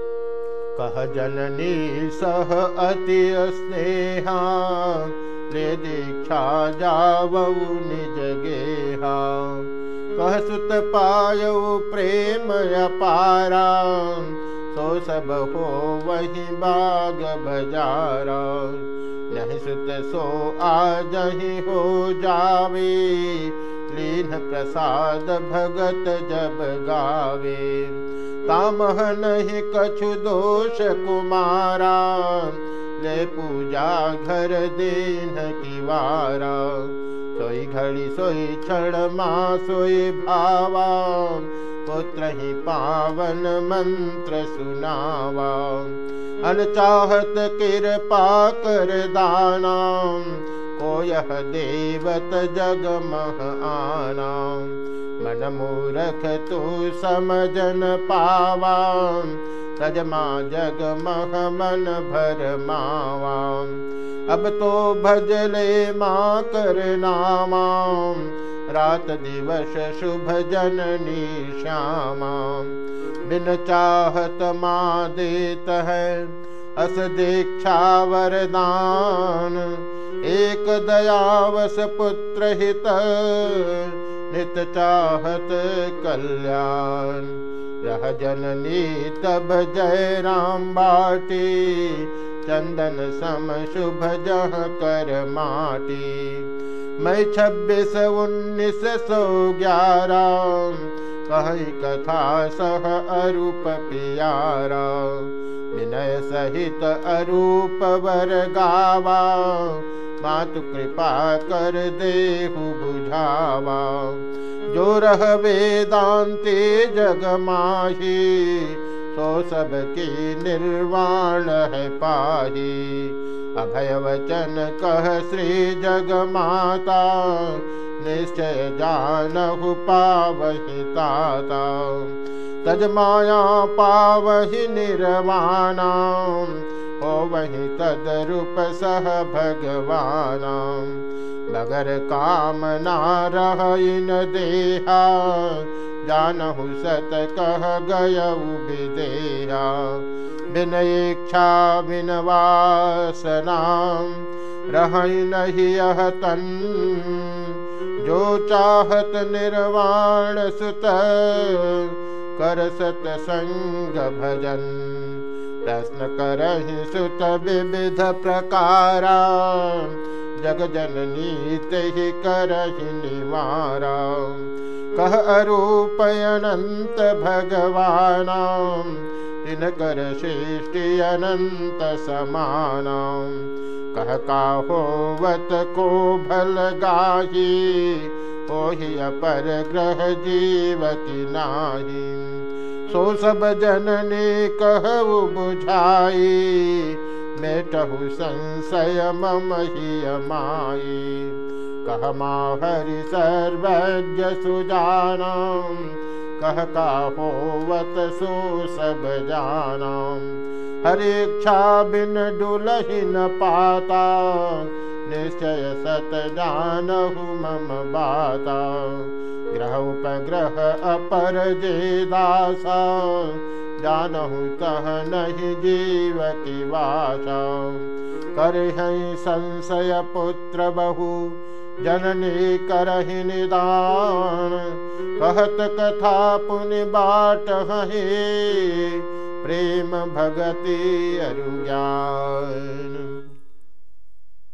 कह जननी सह अति स्नेहा दीक्षा जावऊ निज गेहा। कह सुत पायऊ प्रेम अपारा, सो सब हो वही बाग बजारा। नहीं सुत सो आज हो जावे लीन प्रसाद भगत जब गावे। तामह नहीं कछु दोष कुमारा। ले पूजा घर दीन की वारा सोई घड़ी सोई क्षण माँ सोई भावा। पुत्र ही पावन मंत्र सुनावा। अनचाहत कृपा कर दाना। को यह देवत जग मह आना मन मूरख तू समझन पावा सजमा जग मह मन भर मावा अब तो भजले माँ कर नामा, रात दिवस शुभ जननी श्यामा। बिन चाहत माँ देत है अस दीक्षा वरदान एक दयावस पुत्र हित, नित चाहत कल्याण। रह जननी तब जय राम बाटी, चंदन सम शुभ जह कर माटी। मैं छब्बीस उन्नीस सौ ग्यारह, कही कथा सह अरूप प्यारा। विनय सहित अरूप वर गावा मातु कृपा कर देहु बुझावा। जो रह वेदांते जग माही, सो सबकी निर्वाण है पाही। अभय वचन कह श्री जग माता, निश्चय जानहु पावहि ताता। तज माया पावहि निर्वाणा। हो वही तदरूप सह भगवान। मगर कामना रह इन देहा, जानहु सत कह गय विदेहा। बिन इच्छा बिन वासना, रह नहीं यह तन। जो चाहत निर्वाण सुत, कर सत संग भजन। प्रश्न कर सुत विविध प्रकारा। जग जननी ही कर निवारा। कह अरूप अनंत भगवाना। तिन कर सृष्टि अनंत समान। कह का होवत को भल गाही। ओहि अपर ग्रह जीव की नाही। सो सब जननी कहु बुझाई, मेटहु संशय मम ही माई कह हरि सर्वज्ञ सुजाना कह का होवत सो सब हर इच्छा बिन डुलही न पाता निश्चय सत जानहु मम बाता। ग्रह उपग्रह अपर जे दासा जानहु तह नहीं जीव की वासा कर संशय पुत्र बहु, जननी करहि निदान। कहत कथा पुनि बाट हे प्रेम भगति अरुज्ञान